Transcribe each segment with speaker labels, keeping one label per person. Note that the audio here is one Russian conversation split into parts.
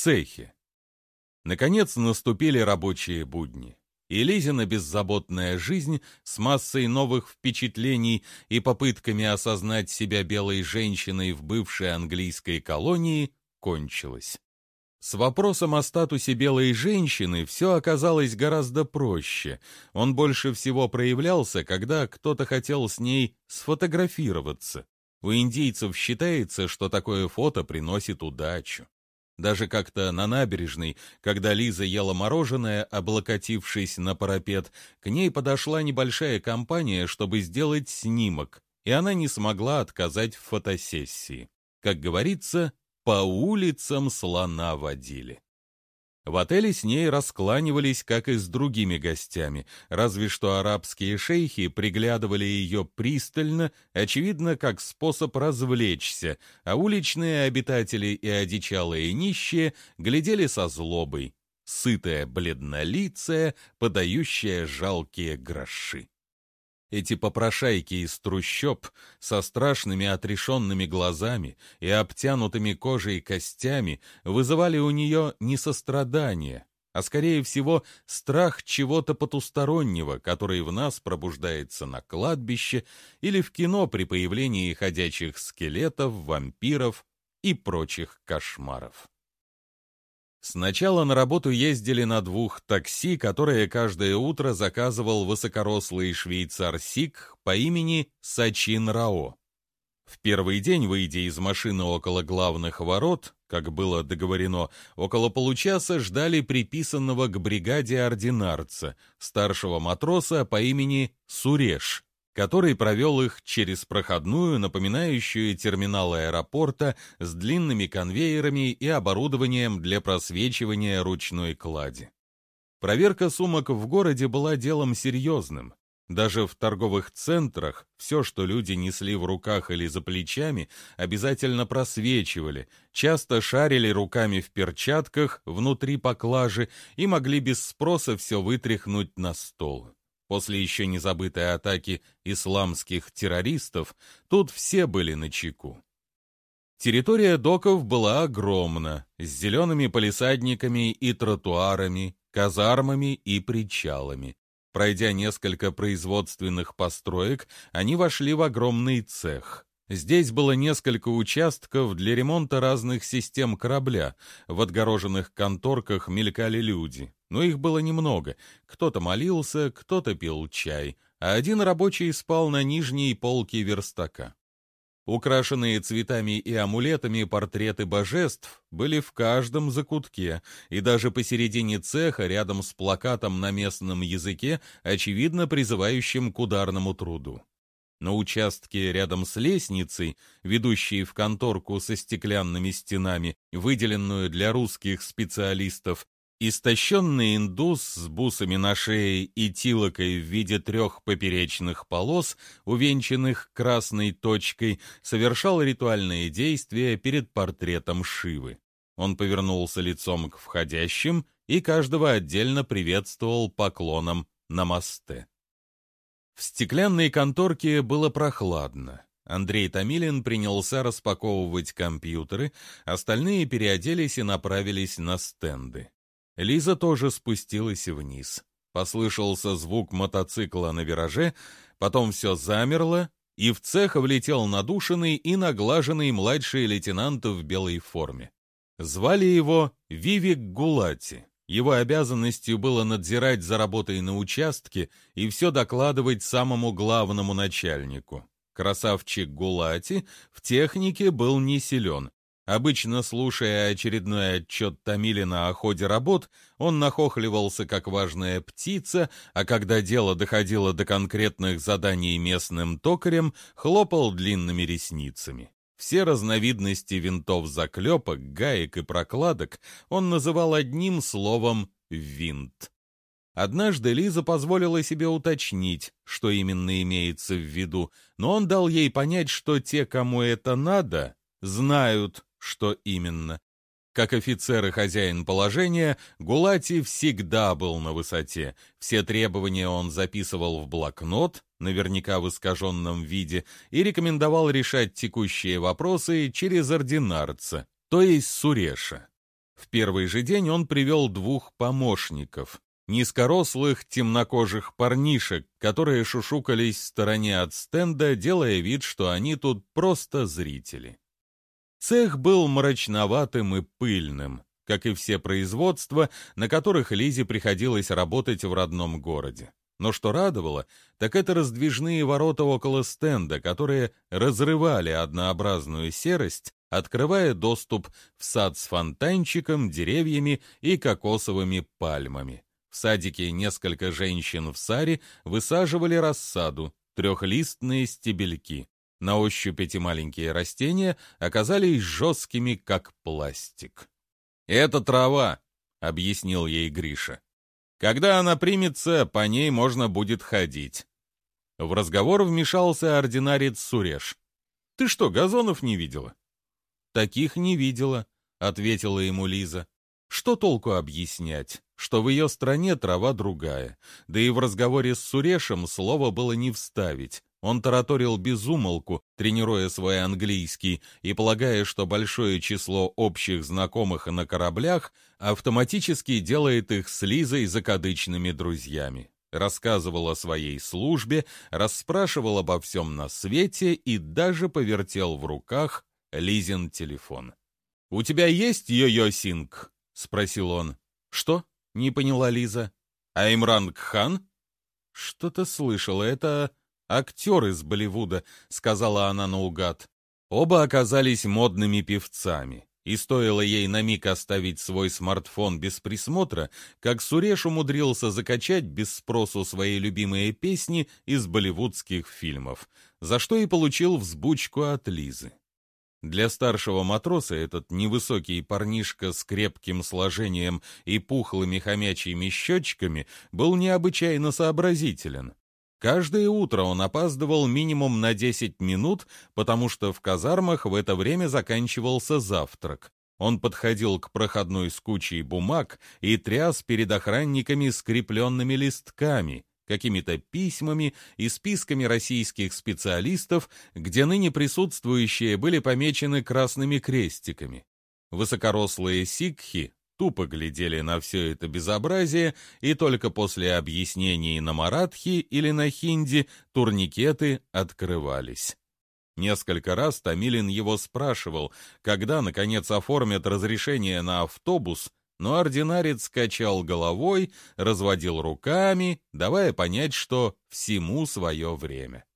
Speaker 1: цехе. Наконец наступили рабочие будни. И Лизина беззаботная жизнь с массой новых впечатлений и попытками осознать себя белой женщиной в бывшей английской колонии кончилась. С вопросом о статусе белой женщины все оказалось гораздо проще. Он больше всего проявлялся, когда кто-то хотел с ней сфотографироваться. У индейцев считается, что такое фото приносит удачу. Даже как-то на набережной, когда Лиза ела мороженое, облокотившись на парапет, к ней подошла небольшая компания, чтобы сделать снимок, и она не смогла отказать в фотосессии. Как говорится, по улицам слона водили. В отеле с ней раскланивались, как и с другими гостями, разве что арабские шейхи приглядывали ее пристально, очевидно, как способ развлечься, а уличные обитатели и одичалые нищие глядели со злобой, сытая бледнолицая, подающая жалкие гроши. Эти попрошайки из трущоб со страшными отрешенными глазами и обтянутыми кожей костями вызывали у нее не сострадание, а скорее всего страх чего-то потустороннего, который в нас пробуждается на кладбище или в кино при появлении ходячих скелетов, вампиров и прочих кошмаров. Сначала на работу ездили на двух такси, которые каждое утро заказывал высокорослый швейцар Сик по имени Сачин Рао. В первый день, выйдя из машины около главных ворот, как было договорено, около получаса ждали приписанного к бригаде ординарца, старшего матроса по имени Суреш, который провел их через проходную, напоминающую терминал аэропорта с длинными конвейерами и оборудованием для просвечивания ручной клади. Проверка сумок в городе была делом серьезным. Даже в торговых центрах все, что люди несли в руках или за плечами, обязательно просвечивали, часто шарили руками в перчатках внутри поклажи и могли без спроса все вытряхнуть на стол. После еще не забытой атаки исламских террористов, тут все были на чеку. Территория доков была огромна, с зелеными полисадниками и тротуарами, казармами и причалами. Пройдя несколько производственных построек, они вошли в огромный цех. Здесь было несколько участков для ремонта разных систем корабля. В отгороженных конторках мелькали люди но их было немного. Кто-то молился, кто-то пил чай, а один рабочий спал на нижней полке верстака. Украшенные цветами и амулетами портреты божеств были в каждом закутке, и даже посередине цеха, рядом с плакатом на местном языке, очевидно призывающим к ударному труду. На участке рядом с лестницей, ведущей в конторку со стеклянными стенами, выделенную для русских специалистов, Истощенный индус с бусами на шее и тилокой в виде трех поперечных полос, увенчанных красной точкой, совершал ритуальные действия перед портретом Шивы. Он повернулся лицом к входящим и каждого отдельно приветствовал поклоном на мосте. В стеклянной конторке было прохладно. Андрей Томилин принялся распаковывать компьютеры, остальные переоделись и направились на стенды. Лиза тоже спустилась вниз. Послышался звук мотоцикла на вираже, потом все замерло, и в цех влетел надушенный и наглаженный младший лейтенант в белой форме. Звали его Вивик Гулати. Его обязанностью было надзирать за работой на участке и все докладывать самому главному начальнику. Красавчик Гулати в технике был не силен, Обычно, слушая очередной отчет Томилина о ходе работ, он нахохливался, как важная птица, а когда дело доходило до конкретных заданий местным токарем, хлопал длинными ресницами. Все разновидности винтов-заклепок, гаек и прокладок он называл одним словом «винт». Однажды Лиза позволила себе уточнить, что именно имеется в виду, но он дал ей понять, что те, кому это надо, знают, что именно. Как офицер и хозяин положения, Гулати всегда был на высоте. Все требования он записывал в блокнот, наверняка в искаженном виде, и рекомендовал решать текущие вопросы через ординарца, то есть Суреша. В первый же день он привел двух помощников, низкорослых темнокожих парнишек, которые шушукались в стороне от стенда, делая вид, что они тут просто зрители. Цех был мрачноватым и пыльным, как и все производства, на которых Лизе приходилось работать в родном городе. Но что радовало, так это раздвижные ворота около стенда, которые разрывали однообразную серость, открывая доступ в сад с фонтанчиком, деревьями и кокосовыми пальмами. В садике несколько женщин в саре высаживали рассаду, трехлистные стебельки. На ощупь эти маленькие растения оказались жесткими, как пластик. «Это трава», — объяснил ей Гриша. «Когда она примется, по ней можно будет ходить». В разговор вмешался ординарец Суреш. «Ты что, газонов не видела?» «Таких не видела», — ответила ему Лиза. «Что толку объяснять, что в ее стране трава другая? Да и в разговоре с Сурешем слово было не вставить. Он тараторил безумолку, тренируя свой английский и полагая, что большое число общих знакомых на кораблях автоматически делает их с Лизой закадычными друзьями. Рассказывал о своей службе, расспрашивал обо всем на свете и даже повертел в руках Лизин телефон. «У тебя есть йо-йо Синг?» — спросил он. «Что?» — не поняла Лиза. «А Имран Кхан?» «Что-то слышала. Это актер из Болливуда», — сказала она наугад. Оба оказались модными певцами, и стоило ей на миг оставить свой смартфон без присмотра, как Суреш умудрился закачать без спросу свои любимые песни из болливудских фильмов, за что и получил взбучку от Лизы. Для старшего матроса этот невысокий парнишка с крепким сложением и пухлыми хомячьими щечками был необычайно сообразителен. Каждое утро он опаздывал минимум на 10 минут, потому что в казармах в это время заканчивался завтрак. Он подходил к проходной с кучей бумаг и тряс перед охранниками скрепленными листками, какими-то письмами и списками российских специалистов, где ныне присутствующие были помечены красными крестиками. Высокорослые сикхи тупо глядели на все это безобразие, и только после объяснений на маратхи или на хинди турникеты открывались. Несколько раз Томилин его спрашивал, когда, наконец, оформят разрешение на автобус, но ординарец качал головой, разводил руками, давая понять, что всему свое время.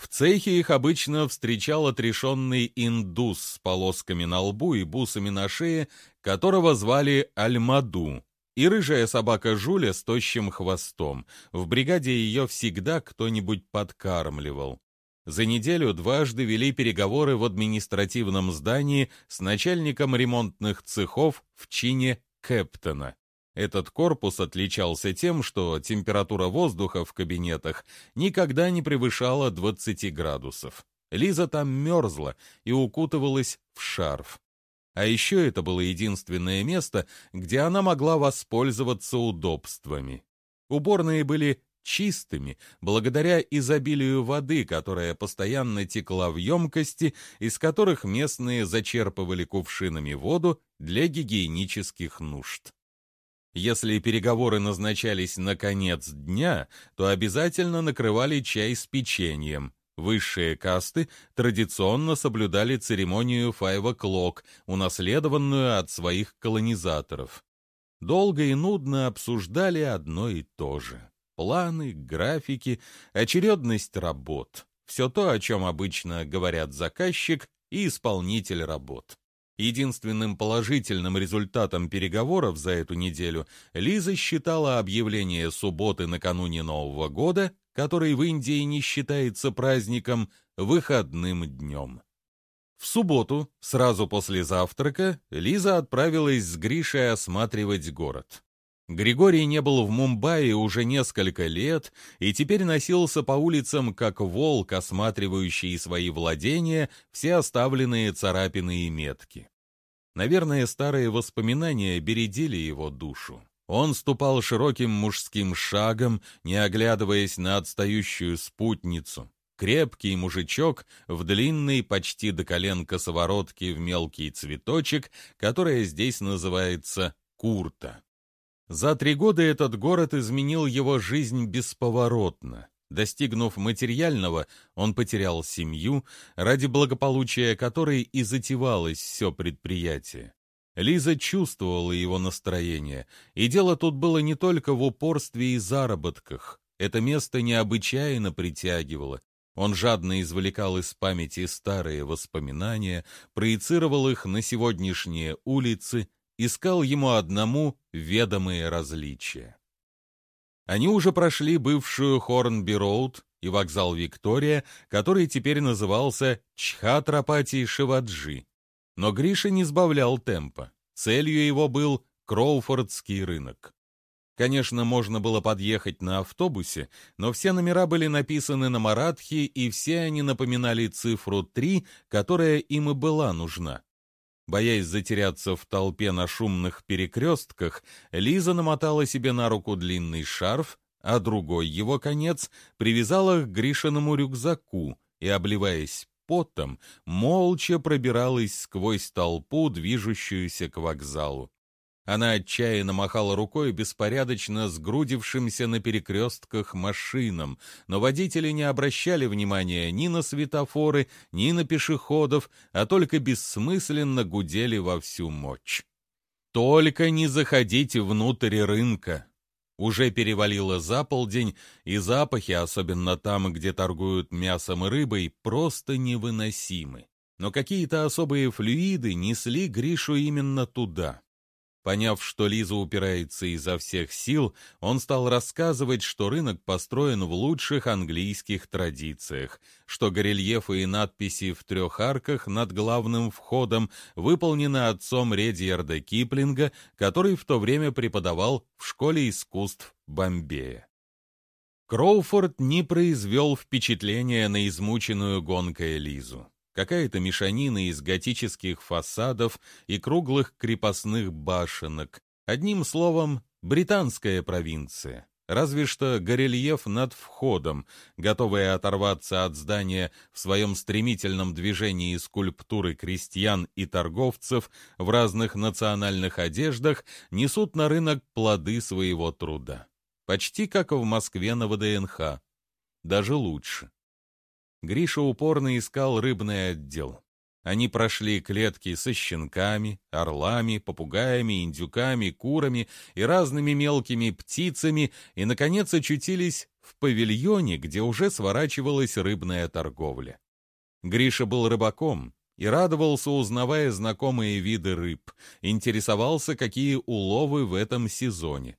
Speaker 1: В цехе их обычно встречал отрешенный индус с полосками на лбу и бусами на шее, которого звали Альмаду, и рыжая собака Жуля с тощим хвостом. В бригаде ее всегда кто-нибудь подкармливал. За неделю дважды вели переговоры в административном здании с начальником ремонтных цехов в чине Кэптона. Этот корпус отличался тем, что температура воздуха в кабинетах никогда не превышала 20 градусов. Лиза там мерзла и укутывалась в шарф. А еще это было единственное место, где она могла воспользоваться удобствами. Уборные были чистыми, благодаря изобилию воды, которая постоянно текла в емкости, из которых местные зачерпывали кувшинами воду для гигиенических нужд. Если переговоры назначались на конец дня, то обязательно накрывали чай с печеньем. Высшие касты традиционно соблюдали церемонию five o'clock, унаследованную от своих колонизаторов. Долго и нудно обсуждали одно и то же. Планы, графики, очередность работ. Все то, о чем обычно говорят заказчик и исполнитель работ. Единственным положительным результатом переговоров за эту неделю Лиза считала объявление субботы накануне Нового года, который в Индии не считается праздником, выходным днем. В субботу, сразу после завтрака, Лиза отправилась с Гришей осматривать город. Григорий не был в Мумбаи уже несколько лет и теперь носился по улицам как волк, осматривающий свои владения, все оставленные царапины и метки. Наверное, старые воспоминания бередили его душу. Он ступал широким мужским шагом, не оглядываясь на отстающую спутницу. крепкий мужичок в длинной почти до колен косоворотке в мелкий цветочек, которая здесь называется курта. За три года этот город изменил его жизнь бесповоротно. Достигнув материального, он потерял семью, ради благополучия которой и затевалось все предприятие. Лиза чувствовала его настроение, и дело тут было не только в упорстве и заработках. Это место необычайно притягивало. Он жадно извлекал из памяти старые воспоминания, проецировал их на сегодняшние улицы, искал ему одному ведомые различия. Они уже прошли бывшую Хорнби-Роуд и вокзал Виктория, который теперь назывался Чхатрапати Шиваджи. Но Гриша не сбавлял темпа. Целью его был Кроуфордский рынок. Конечно, можно было подъехать на автобусе, но все номера были написаны на маратхи, и все они напоминали цифру 3, которая им и была нужна. Боясь затеряться в толпе на шумных перекрестках, Лиза намотала себе на руку длинный шарф, а другой его конец привязала к Гришиному рюкзаку и, обливаясь потом, молча пробиралась сквозь толпу, движущуюся к вокзалу. Она отчаянно махала рукой беспорядочно сгрудившимся на перекрестках машинам, но водители не обращали внимания ни на светофоры, ни на пешеходов, а только бессмысленно гудели во всю мощь. «Только не заходите внутрь рынка!» Уже перевалило за полдень, и запахи, особенно там, где торгуют мясом и рыбой, просто невыносимы. Но какие-то особые флюиды несли Гришу именно туда. Поняв, что Лиза упирается изо всех сил, он стал рассказывать, что рынок построен в лучших английских традициях, что горельефы и надписи в трех арках над главным входом выполнены отцом Редьярда Киплинга, который в то время преподавал в школе искусств Бомбея. Кроуфорд не произвел впечатления на измученную гонкой Лизу какая-то мешанина из готических фасадов и круглых крепостных башенок. Одним словом, британская провинция. Разве что горельеф над входом, готовые оторваться от здания в своем стремительном движении скульптуры крестьян и торговцев в разных национальных одеждах, несут на рынок плоды своего труда. Почти как в Москве на ВДНХ. Даже лучше. Гриша упорно искал рыбный отдел. Они прошли клетки со щенками, орлами, попугаями, индюками, курами и разными мелкими птицами и, наконец, очутились в павильоне, где уже сворачивалась рыбная торговля. Гриша был рыбаком и радовался, узнавая знакомые виды рыб, интересовался, какие уловы в этом сезоне.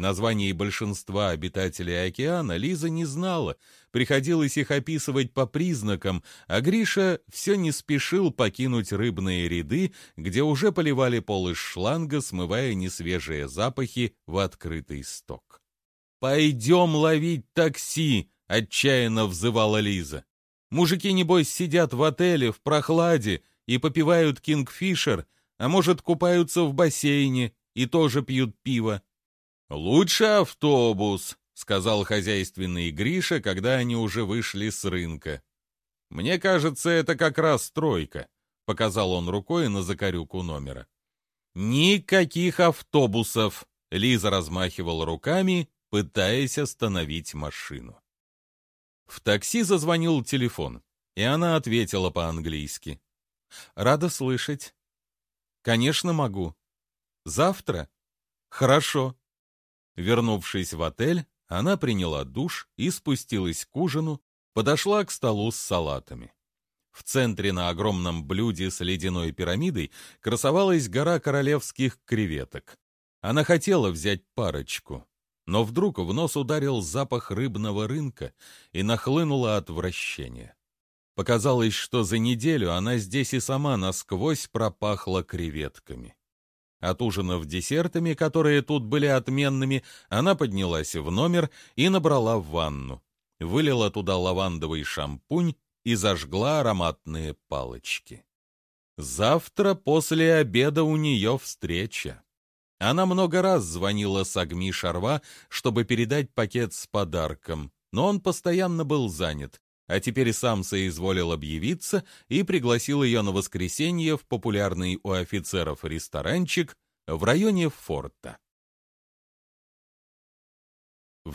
Speaker 1: Названий большинства обитателей океана Лиза не знала, приходилось их описывать по признакам, а Гриша все не спешил покинуть рыбные ряды, где уже поливали пол из шланга, смывая несвежие запахи в открытый сток. «Пойдем ловить такси!» — отчаянно взывала Лиза. «Мужики, небось, сидят в отеле в прохладе и попивают кингфишер, а может, купаются в бассейне и тоже пьют пиво. «Лучше автобус», — сказал хозяйственный Гриша, когда они уже вышли с рынка. «Мне кажется, это как раз стройка», — показал он рукой на закорюку номера. «Никаких автобусов!» — Лиза размахивала руками, пытаясь остановить машину. В такси зазвонил телефон, и она ответила по-английски. «Рада слышать». «Конечно, могу. Завтра?» «Хорошо». Вернувшись в отель, она приняла душ и спустилась к ужину, подошла к столу с салатами. В центре на огромном блюде с ледяной пирамидой красовалась гора королевских креветок. Она хотела взять парочку, но вдруг в нос ударил запах рыбного рынка и нахлынуло отвращение. Показалось, что за неделю она здесь и сама насквозь пропахла креветками. Отужинав десертами, которые тут были отменными, она поднялась в номер и набрала в ванну. Вылила туда лавандовый шампунь и зажгла ароматные палочки. Завтра после обеда у нее встреча. Она много раз звонила Сагми Шарва, чтобы передать пакет с подарком, но он постоянно был занят, а теперь сам соизволил объявиться и пригласил ее на воскресенье в популярный у офицеров ресторанчик в районе форта.